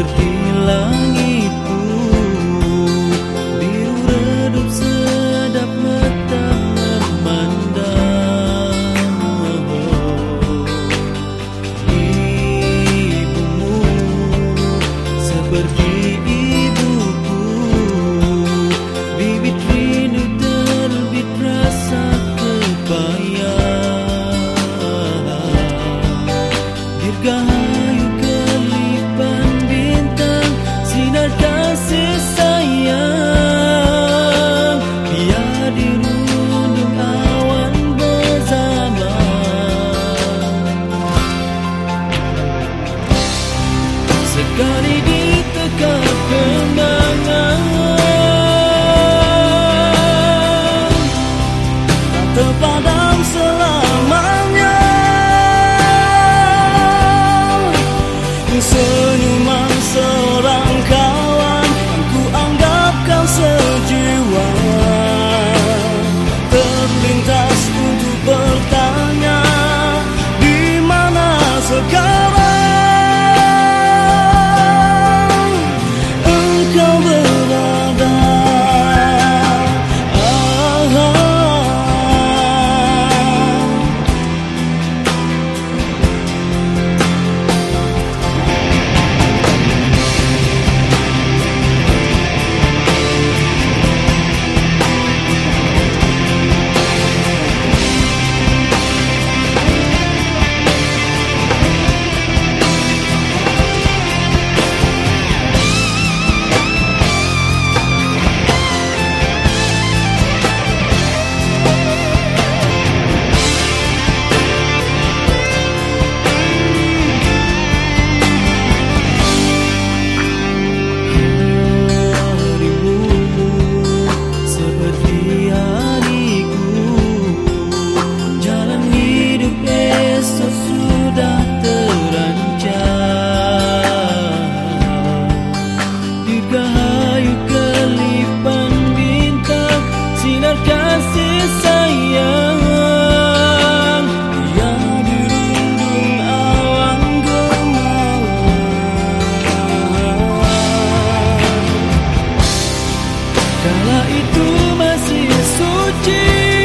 seperti langitku, pun biru redup sedap mata memandang oh, ibumu seperti ibuku bibit rindu terbit rasa kepayang dirgahayu say Kala itu masih suci.